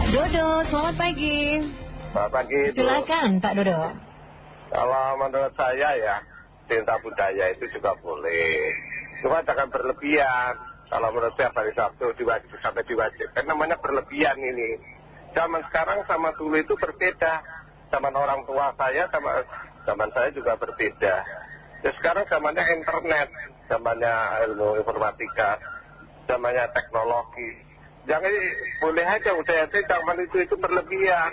Pak Dodo, selamat pagi. Selamat pagi. Silakan Pak Dodo. Kalau menurut saya ya, cinta budaya itu juga boleh. Cuma jangan berlebihan. Kalau menurut saya hari Sabtu diwajib, sampai diwajibkan namanya berlebihan ini. Zaman sekarang sama dulu itu berbeda. Zaman orang tua saya sama zaman saya juga berbeda. Ya sekarang zamannya internet, zamannya ilmu informatika, zamannya teknologi. Jangan boleh aja udah aja zaman itu itu berlebihan.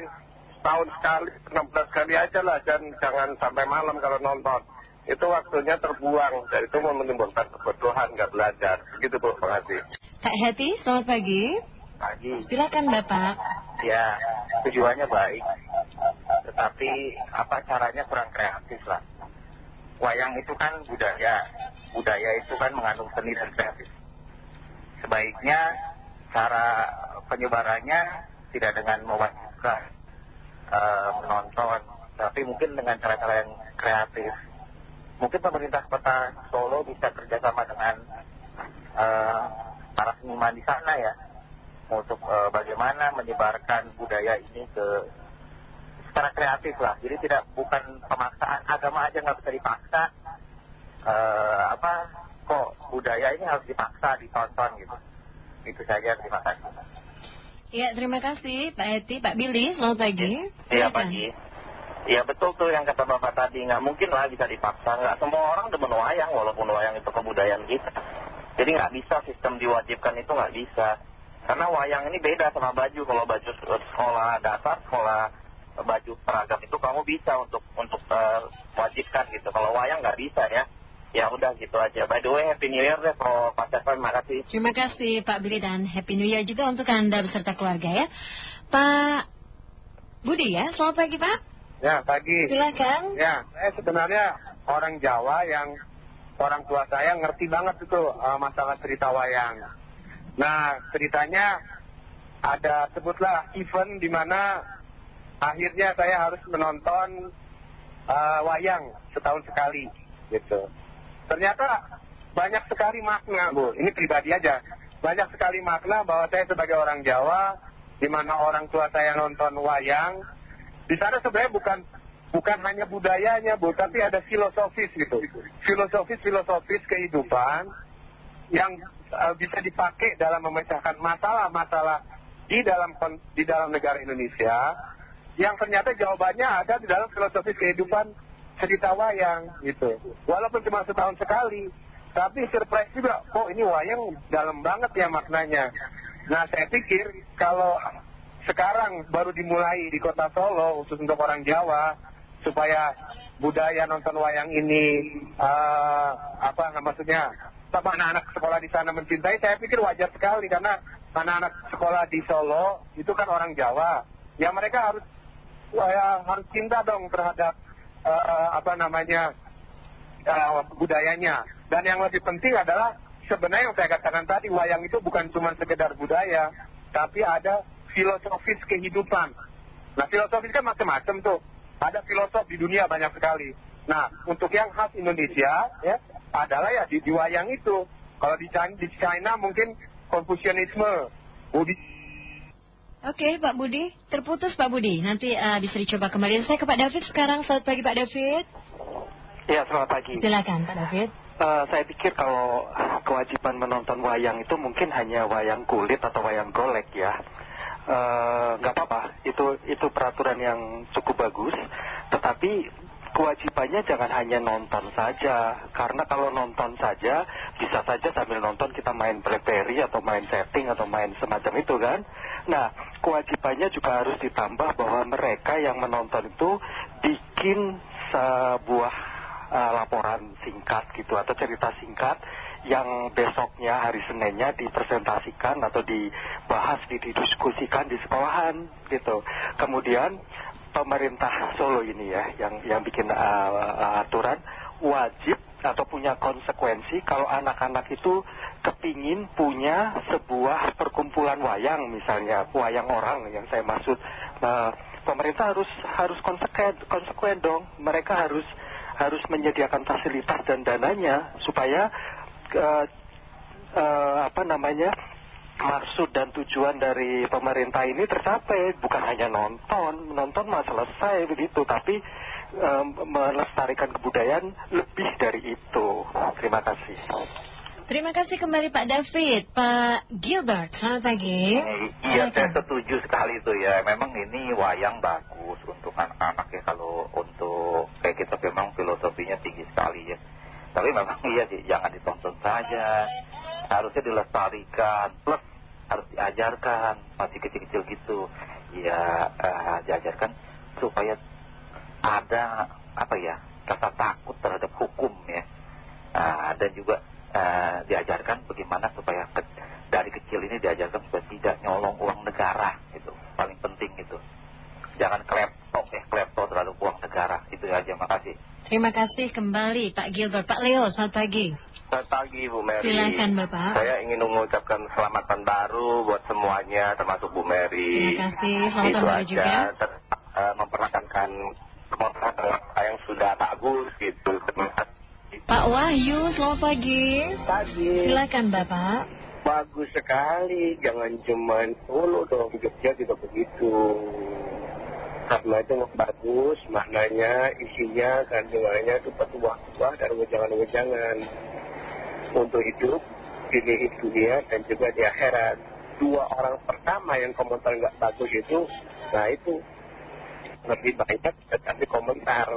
Tahun sekali, 16 kali aja lah, jangan, jangan sampai malam kalau nonton. Itu waktunya terbuang, dan itu menimbulkan kebodohan, nggak belajar. Begitu Bu, terima kasih. Kak Heti, selamat pagi. Pagi. Silakan Bapak. Ya, tujuannya baik. Tetapi apa caranya kurang kreatif lah. Wayang itu kan budaya. Budaya itu kan mengandung seni dan kreatif. Sebaiknya cara penyebarannya tidak dengan mewajibkan eh, menonton. Tapi mungkin dengan cara-cara yang kreatif. Mungkin pemerintah kota Solo bisa kerjasama dengan eh, para seniman di sana ya untuk eh, bagaimana menyebarkan budaya ini ke secara kreatif lah. Jadi tidak bukan pemaksaan agama aja nggak bisa dipaksa. Apa kok budaya ini harus dipaksa ditonton gitu. Itu saja terima kasih. Ya, terima kasih Pak Heti. Pak Billy, selamat pagi. Iya Silakan. pagi. Iya betul tuh yang kata bapak tadi nggak mungkin lah bisa dipaksa nggak semua orang demen wayang walaupun wayang itu kebudayaan kita. Jadi nggak bisa sistem diwajibkan itu nggak bisa. Karena wayang ini beda sama baju. Kalau baju sekolah dasar, sekolah baju seragam itu kamu bisa untuk untuk eh, wajibkan gitu. Kalau wayang nggak bisa ya. Ya udah gitu aja. By the way, Happy New Year deh Pro Mas Evan. Makasih. Terima kasih Pak Billy dan Happy New Year juga untuk Anda beserta keluarga ya. Pak Budi ya, selamat pagi Pak. Ya, pagi. Silakan. Ya, saya sebenarnya orang Jawa yang orang tua saya ngerti banget itu eh, masalah cerita wayang. Nah, ceritanya ada sebutlah event di mana akhirnya saya harus menonton eh, wayang setahun sekali gitu. Ternyata banyak sekali makna, Bu. Ini pribadi aja. Banyak sekali makna bahwa saya sebagai orang Jawa, di mana orang tua saya nonton wayang, di sana sebenarnya bukan bukan hanya budayanya bu, tapi ada filosofis gitu. Filosofis-filosofis kehidupan yang eh, bisa dipakai dalam memecahkan masalah-masalah di dalam di dalam negara Indonesia yang ternyata jawabannya ada di dalam filosofis kehidupan cerita wayang gitu. Walaupun cuma setahun sekali, tapi surprise juga, kok ini wayang dalam banget ya maknanya. Nah saya pikir kalau sekarang baru dimulai di kota Solo khusus untuk orang Jawa supaya budaya nonton wayang ini eh, apa maksudnya sama anak-anak sekolah di sana mencintai saya pikir wajar sekali karena anak-anak sekolah di Solo itu kan orang Jawa ya mereka harus ya, harus cinta dong terhadap eh, apa namanya eh, budayanya dan yang lebih penting adalah sebenarnya yang saya katakan tadi wayang itu bukan cuma sekedar budaya tapi ada filosofis kehidupan. Nah filosofis kan macam-macam tuh. Ada filosof di dunia banyak sekali. Nah untuk yang khas Indonesia ya adalah ya di, di wayang itu. Kalau di China, di China mungkin Konfusianisme, Buddhisme. Oke Pak Budi, terputus Pak Budi. Nanti eh, bisa dicoba kembali. Saya ke Pak David sekarang. Selamat pagi Pak David. Ya, selamat pagi. Silakan Pak David. Eh, saya pikir kalau kewajiban menonton wayang itu mungkin hanya wayang kulit atau wayang golek ya. Eh, Nggak apa-apa, itu, itu peraturan yang cukup bagus. Tetapi kewajibannya jangan hanya nonton saja. Karena kalau nonton saja, bisa saja sambil nonton kita main Blackberry atau main setting atau main semacam itu kan. Nah, kewajibannya juga harus ditambah bahwa mereka yang menonton itu bikin sebuah eh, laporan singkat gitu atau cerita singkat yang besoknya hari Seninnya dipresentasikan atau dibahas, didiskusikan di sekolahan gitu. Kemudian pemerintah Solo ini ya yang yang bikin uh, aturan wajib atau punya konsekuensi kalau anak-anak itu kepingin punya sebuah perkumpulan wayang misalnya wayang orang yang saya maksud. Nah, pemerintah harus harus konsekuen konsekuen dong. Mereka harus harus menyediakan fasilitas dan dananya supaya eh, eh, apa namanya maksud dan tujuan dari pemerintah ini tercapai. Bukan hanya nonton menonton mah selesai begitu tapi melestarikan kebudayaan lebih dari itu. Terima kasih. Terima kasih kembali Pak David. Pak Gilbert, selamat pagi. Iya saya setuju sekali itu ya. Memang ini wayang bagus untuk anak-anak ya Kalau untuk kayak kita memang filosofinya tinggi sekali ya. Tapi memang iya sih jangan ditonton saja. Harusnya dilestarikan Plus harus diajarkan Masih kecil-kecil gitu. Ya uh, diajarkan supaya ada apa ya Rasa takut terhadap hukum ya. Uh, Dan juga uh, diajarkan bagaimana supaya ke, dari kecil ini diajarkan supaya tidak nyolong uang negara itu paling penting itu. Jangan klepto eh klepto terlalu uang negara. Itu aja makasih terima kasih kembali Pak Gilbert. Pak Leo selamat pagi. Selamat pagi Bu Mary. Silakan Bapak. Saya ingin mengucapkan selamat tahun baru buat semuanya termasuk Bu Mary. Terima kasih. Selamat tahun baru juga. Ter, uh, Memperkenalkan yang sudah bagus gitu Pak Wahyu, selamat pagi. Pagi. Silakan Bapak. Bagus sekali, jangan cuma Solo dong, Jogja juga begitu. Karena itu bagus, maknanya, isinya, kandungannya itu petuah-petuah dan wejangan-wejangan. Untuk hidup, ini dunia dan juga di akhirat. Dua orang pertama yang komentar nggak bagus itu, nah itu lebih banyak tetapi komentar.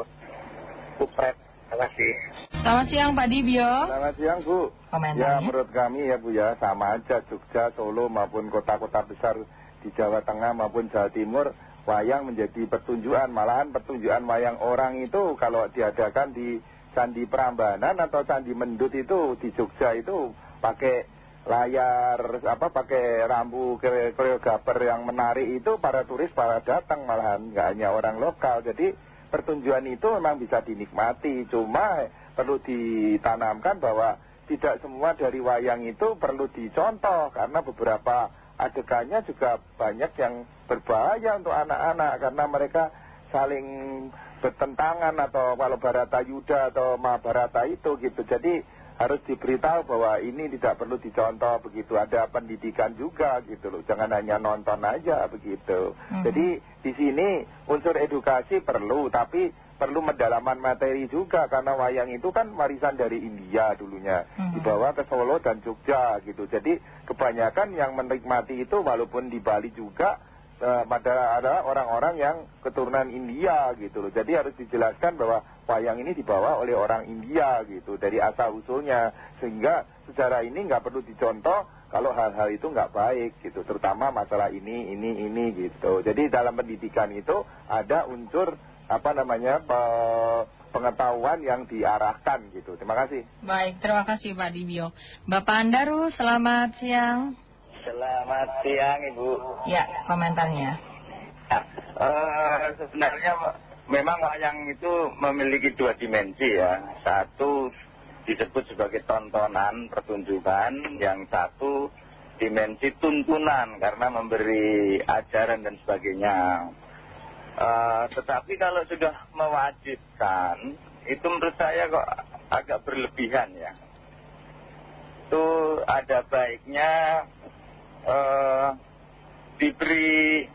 Kupret Terima kasih. Selamat siang Pak Dibio. Selamat siang Bu. Komentarnya. Ya menurut kami ya Bu ya sama aja Jogja, Solo maupun kota-kota besar di Jawa Tengah maupun Jawa Timur wayang menjadi pertunjukan malahan pertunjukan wayang orang itu kalau diadakan di Candi Prambanan atau Candi Mendut itu di Jogja itu pakai layar apa pakai rambu koreografer yang menarik itu para turis para datang malahan nggak hanya orang lokal jadi pertunjukan itu memang bisa dinikmati cuma perlu ditanamkan bahwa tidak semua dari wayang itu perlu dicontoh karena beberapa adegannya juga banyak yang berbahaya untuk anak-anak karena mereka saling bertentangan atau kalau Barata Yuda atau Mahabharata itu gitu. Jadi harus diberitahu bahwa ini tidak perlu dicontoh begitu. Ada pendidikan juga gitu loh. Jangan hanya nonton aja begitu. -hmm. jadi di sini unsur edukasi perlu tapi perlu mendalaman materi juga karena wayang itu kan warisan dari India dulunya. -hmm. dibawa ke Solo dan Jogja gitu. Jadi kebanyakan yang menikmati itu walaupun di Bali juga uh, ada orang-orang yang keturunan India gitu loh. Jadi harus dijelaskan bahwa wayang ini dibawa oleh orang India gitu dari asal usulnya sehingga sejarah ini nggak perlu dicontoh kalau hal-hal itu nggak baik gitu. Terutama masalah ini, ini, ini gitu. Jadi dalam pendidikan itu ada unsur apa namanya pengetahuan yang diarahkan gitu. Terima kasih. Baik, terima kasih Pak Dibio. Bapak Andaru, selamat siang. Selamat siang Ibu. Ya, komentarnya. Ya, uh, sebenarnya memang wayang itu memiliki dua dimensi ya. Satu disebut sebagai tontonan pertunjukan, yang satu dimensi tuntunan karena memberi ajaran dan sebagainya. Uh, tetapi kalau sudah mewajibkan, itu menurut saya kok agak berlebihan ya. Itu ada baiknya diberi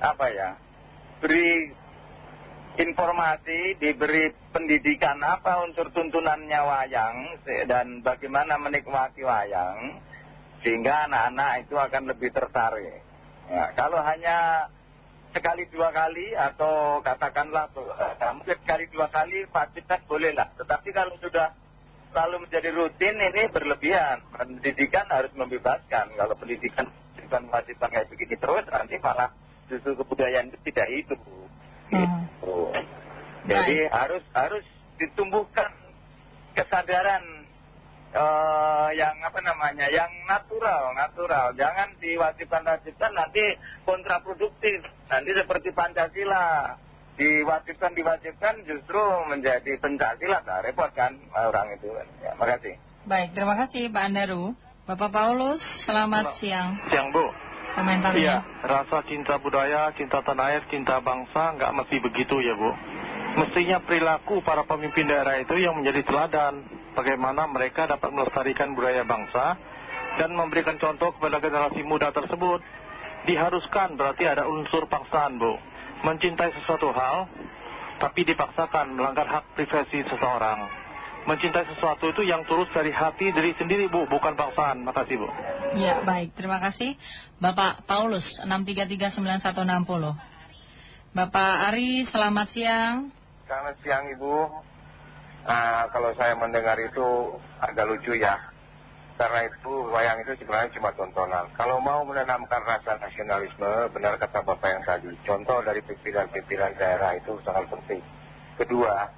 apa ya beri informasi diberi pendidikan apa unsur tuntunannya wayang dan bagaimana menikmati wayang sehingga anak-anak itu akan lebih tertarik. Ya, kalau hanya sekali dua kali atau katakanlah uh, mungkin sekali dua kali fasilitas boleh lah tetapi kalau sudah lalu menjadi rutin ini berlebihan. Pendidikan harus membebaskan. Kalau pendidikan bukan kewajiban kayak begini terus, nanti malah justru kebudayaan itu tidak hidup. Gitu. Jadi harus harus ditumbuhkan kesadaran uh, yang apa namanya, yang natural, natural. Jangan diwajibkan-wajibkan nanti kontraproduktif. Nanti seperti Pancasila diwajibkan diwajibkan justru menjadi pencakila nah, repot kan orang itu. Ya makasih baik terima kasih Pak Andaru. Bapak Paulus selamat siang. siang Bu. Komentarnya? Iya rasa cinta budaya cinta tanah air cinta bangsa nggak mesti begitu ya Bu. Mestinya perilaku para pemimpin daerah itu yang menjadi teladan bagaimana mereka dapat melestarikan budaya bangsa dan memberikan contoh kepada generasi muda tersebut. Diharuskan berarti ada unsur paksaan Bu. Mencintai sesuatu hal, tapi dipaksakan melanggar hak privasi seseorang. Mencintai sesuatu itu yang tulus dari hati diri sendiri Bu, bukan paksaan. Makasih Bu. Ya, baik. Terima kasih. Bapak Paulus, 6339160. Bapak Ari, selamat siang. Selamat siang Ibu. Nah, kalau saya mendengar itu agak lucu ya. Karena itu wayang itu sebenarnya cuma tontonan. Kalau mau menanamkan rasa nasionalisme, benar kata Bapak yang tadi. Contoh dari pimpinan-pimpinan daerah itu sangat penting. Kedua,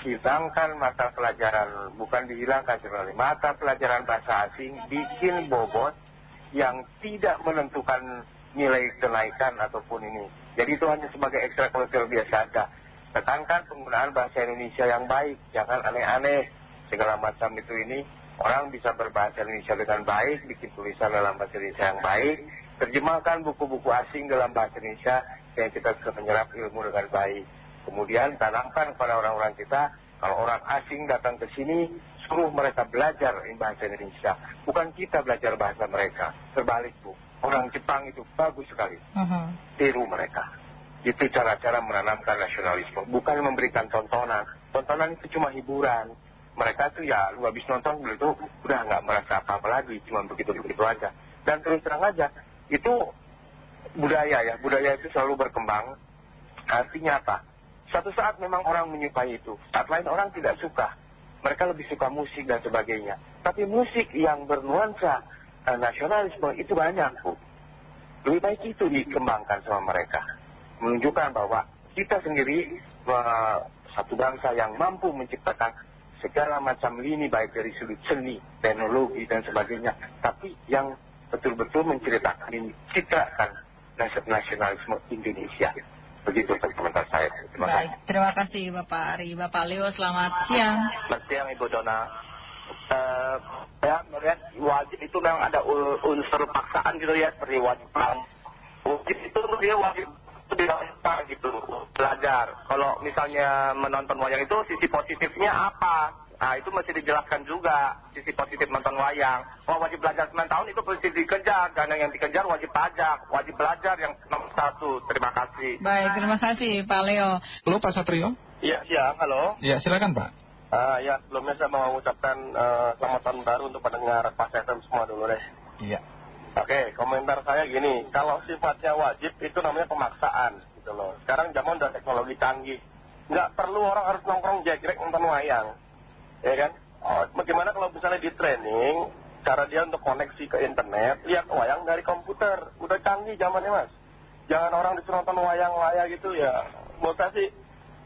hilangkan mata pelajaran, bukan dihilangkan sebenarnya. Mata pelajaran bahasa asing bikin bobot yang tidak menentukan nilai kenaikan ataupun ini. Jadi itu hanya sebagai ekstrakurikuler biasa saja. Tekankan penggunaan bahasa Indonesia yang baik, jangan aneh-aneh. Segala macam itu ini Orang bisa berbahasa Indonesia dengan baik, bikin tulisan dalam bahasa Indonesia yang baik, terjemahkan buku-buku asing dalam bahasa Indonesia yang kita bisa menyerap ilmu dengan baik. Kemudian tanamkan kepada orang-orang kita, kalau orang asing datang ke sini, suruh mereka belajar bahasa Indonesia. Bukan kita belajar bahasa mereka, terbalik Bu. Orang Jepang itu bagus sekali. Uh-huh. Tiru mereka. Itu cara-cara menanamkan nasionalisme, bukan memberikan tontonan. Tontonan itu cuma hiburan mereka tuh ya lu habis nonton itu udah nggak merasa apa-apa lagi cuma begitu-begitu aja. Dan terus terang aja itu budaya ya budaya itu selalu berkembang artinya apa suatu saat memang orang menyukai itu saat lain orang tidak suka. Mereka lebih suka musik dan sebagainya. Tapi musik yang bernuansa eh, nasionalisme itu banyak bu. Lebih baik itu dikembangkan sama mereka. Menunjukkan bahwa kita sendiri eh, satu bangsa yang mampu menciptakan segala macam lini baik dari sudut seni, teknologi dan sebagainya. Tapi yang betul-betul menceritakan, menciptakan nasionalisme Indonesia. Begitu komentar saya. Terima Baik, kasih. terima kasih Bapak Ari. Bapak Leo, selamat siang. Selamat siang Ibu Dona. Uh, ya melihat wajib itu memang ada unsur paksaan gitu ya, seperti wajib. Wajib itu dia wajib dilakukan gitu belajar. Kalau misalnya menonton wayang itu sisi positifnya apa? Nah itu mesti dijelaskan juga sisi positif menonton wayang. Kalau wajib belajar 9 tahun itu mesti dikejar. Dan yang dikejar wajib pajak. Wajib belajar yang nomor satu. Terima kasih. Baik terima kasih Pak Leo. Halo Pak Satrio. Iya siang halo. Iya silakan Pak. Uh, ya sebelumnya saya mau mengucapkan uh, selamat tahun baru untuk pendengar Pak FM semua dulu deh. Iya Oke, komentar saya gini, kalau sifatnya wajib itu namanya pemaksaan gitu loh. Sekarang zaman udah teknologi canggih, nggak perlu orang harus nongkrong jegrek nonton wayang, ya kan? Oh, bagaimana kalau misalnya di training, cara dia untuk koneksi ke internet, lihat wayang dari komputer, udah canggih zamannya mas. Jangan orang disuruh nonton wayang-wayang gitu ya, menurut saya sih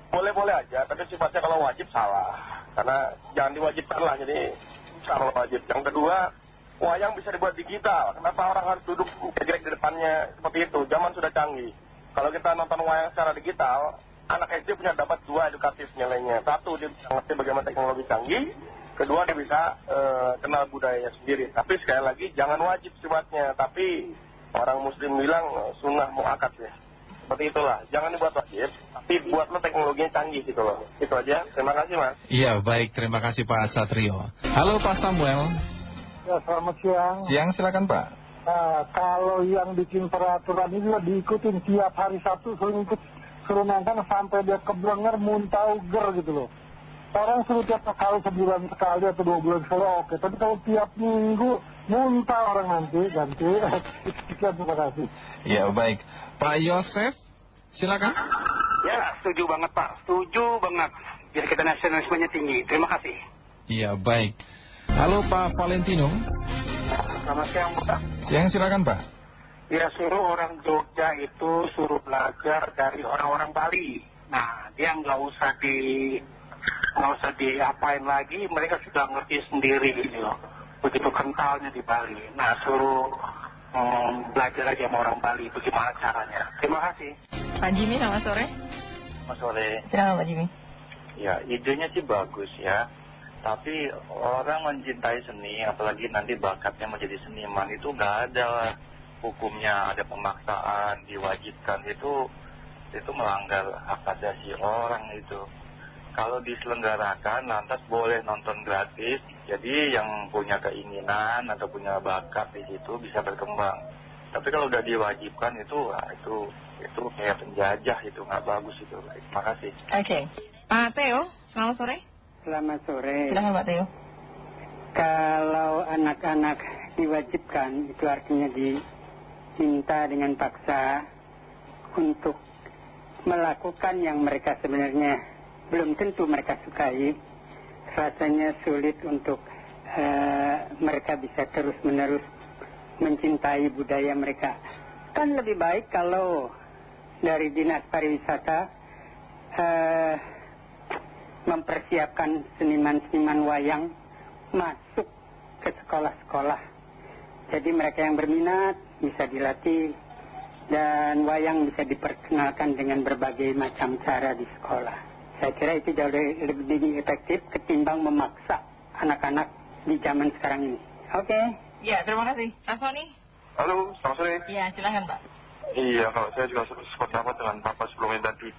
boleh-boleh aja, tapi sifatnya kalau wajib salah. Karena jangan diwajibkan lah, jadi salah wajib. Yang kedua, wayang bisa dibuat digital. Kenapa orang harus duduk gerak di depannya seperti itu? Zaman sudah canggih. Kalau kita nonton wayang secara digital, anak SD punya dapat dua edukatif nilainya. Satu, dia bisa ngerti bagaimana teknologi canggih. Kedua, dia bisa uh, kenal budayanya sendiri. Tapi sekali lagi, jangan wajib sifatnya. Tapi orang muslim bilang sunnah muakat ya. Seperti itulah. Jangan dibuat wajib, tapi buatlah teknologinya canggih gitu loh. Itu aja. Terima kasih mas. Iya, baik. Terima kasih Pak Satrio. Halo Pak Samuel. Ya, selamat siang. Siang, silakan Pak. Nah, kalau yang bikin peraturan ini diikutin tiap hari Sabtu suruh ikut suruh nonton sampai dia keblenger muntah uger gitu loh. Orang suruh tiap kali sebulan sekali atau dua bulan sekali oke. Tapi kalau tiap minggu muntah orang nanti ganti. Sekian terima kasih. Ya baik. Pak Yosef, silakan. Ya setuju banget Pak, setuju banget. Biar kita nasionalismenya tinggi. Terima kasih. Iya baik. Halo Pak Valentino. Selamat siang Pak. Siang silakan Pak. Ya suruh orang Jogja itu suruh belajar dari orang-orang Bali. Nah dia nggak usah di nggak usah diapain lagi, mereka sudah ngerti sendiri gitu loh. Begitu kentalnya di Bali. Nah suruh um, belajar aja sama orang Bali bagaimana caranya. Terima kasih. Pak Jimmy selamat sore. Selamat sore. Silakan Pak Jimmy. Ya idenya sih bagus ya tapi orang mencintai seni, apalagi nanti bakatnya menjadi seniman itu nggak ada hukumnya, ada pemaksaan, diwajibkan itu itu melanggar hak asasi orang itu. kalau diselenggarakan lantas boleh nonton gratis jadi yang punya keinginan atau punya bakat di situ bisa berkembang tapi kalau udah diwajibkan itu itu itu kayak penjajah itu nggak bagus itu terima kasih Oke. Pak Theo, selamat sore. Selamat sore. Silahkan Pak Theo. Kalau anak-anak diwajibkan, itu artinya diminta dengan paksa untuk melakukan yang mereka sebenarnya belum tentu mereka sukai. Rasanya sulit untuk eh, mereka bisa terus-menerus mencintai budaya mereka. Kan lebih baik kalau dari Dinas Pariwisata eh, mempersiapkan seniman-seniman wayang masuk ke sekolah-sekolah. Jadi mereka yang berminat bisa dilatih dan wayang bisa diperkenalkan dengan berbagai macam cara di sekolah. Saya kira itu jauh lebih efektif ketimbang memaksa anak-anak di zaman sekarang ini. Oke. Ya, terima kasih. Pak Sony. Halo, selamat sore. Ya, silahkan Pak. Iya, kalau saya juga sependapat dengan Bapak sebelumnya tadi.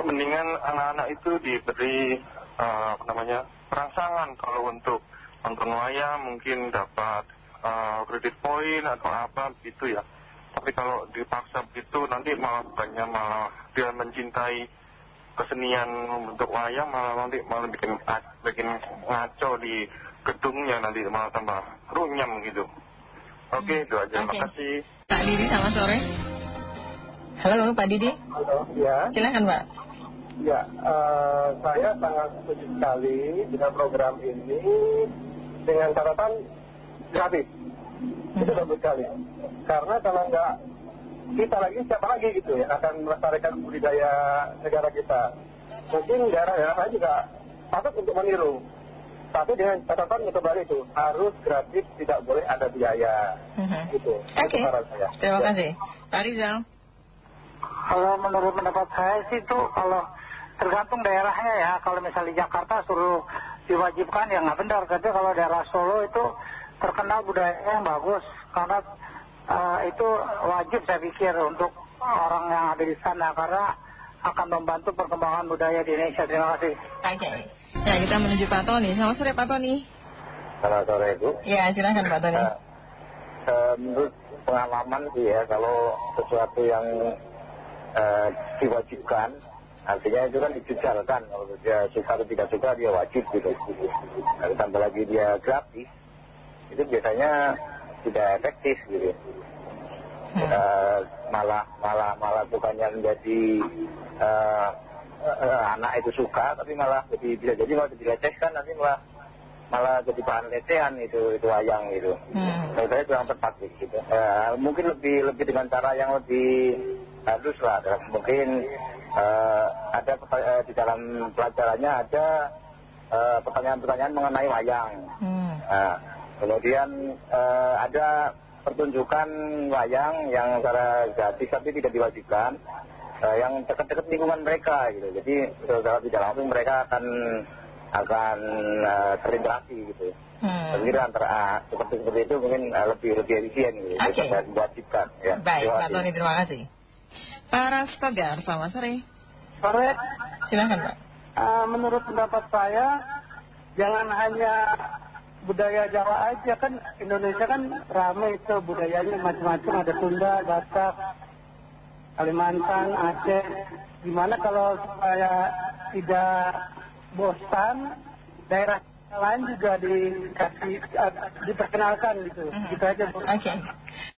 Mendingan anak-anak itu diberi eh, apa namanya perangsangan kalau untuk nonton wayang mungkin dapat eh, kredit poin atau apa gitu ya. Tapi kalau dipaksa begitu nanti malah bukannya malah dia mencintai kesenian untuk wayang malah nanti malah bikin bikin ngaco di gedungnya nanti malah tambah runyam gitu. Oke, itu aja. Oke. Terima kasih. Pak Didi, selamat sore. Halo Pak Didi. Halo, ya. Silahkan Pak. Ya, eh, saya sangat setuju sekali dengan program ini dengan catatan gratis. Itu bagus sekali. Karena kalau nggak kita lagi, siapa lagi gitu ya akan melestarikan budidaya negara kita. Mungkin daerah-daerah lain juga patut untuk meniru. Tapi dengan catatan kembali itu harus gratis, tidak boleh ada biaya. Gitu. Oke. Saya. Terima Ya. kasih. Pak Rizal. Kalau menurut pendapat saya sih itu kalau tergantung daerahnya ya. Kalau misalnya di Jakarta suruh diwajibkan ya nggak benar. Tapi kalau daerah Solo itu terkenal budaya yang bagus. Karena eh, itu wajib saya pikir untuk orang yang ada di sana. Karena akan membantu perkembangan budaya di Indonesia. Terima kasih. Oke. Ya, kita menuju Pak Tony. Selamat sore Pak Tony. Selamat sore Bu. Ya, silahkan Pak Tony. Eh, menurut pengalaman sih ya kalau sesuatu yang diwajibkan. Artinya itu kan dijujalkan kalau dia suka atau tidak suka dia wajib gitu. Nah, tambah lagi dia gratis itu biasanya tidak efektif gitu. Eh, malah malah malah bukannya menjadi eh, eh, anak itu suka tapi malah jadi bisa jadi malah dilecehkan nanti malah malah jadi bahan lecehan itu itu wayang gitu. Menurut saya kurang tepat gitu. Eh, mungkin lebih lebih dengan cara yang lebih halus lah. Mungkin eh, ada eh, di dalam pelajarannya ada eh, pertanyaan-pertanyaan mengenai wayang. Nah, kemudian ada pertunjukan wayang yang secara gratis tapi tidak diwajibkan. yang dekat-dekat lingkungan mereka gitu. Jadi secara tidak langsung mereka akan akan terinteraksi gitu. Hmm. Saya kira antara ah, seperti seperti itu mungkin lebih lebih efisien gitu Oke. daripada diwajibkan. Ya. Baik, Pak. Tony, terima kasih. Pak Rastogar, selamat sore. Sore. Silahkan Pak. Eh, menurut pendapat saya jangan hanya budaya Jawa aja kan Indonesia kan ramai itu budayanya macam-macam ada Sunda, Batak, Kalimantan, Aceh. Gimana kalau supaya tidak bosan daerah lain juga dikasih eh, diperkenalkan gitu. Gitu aja. Oke.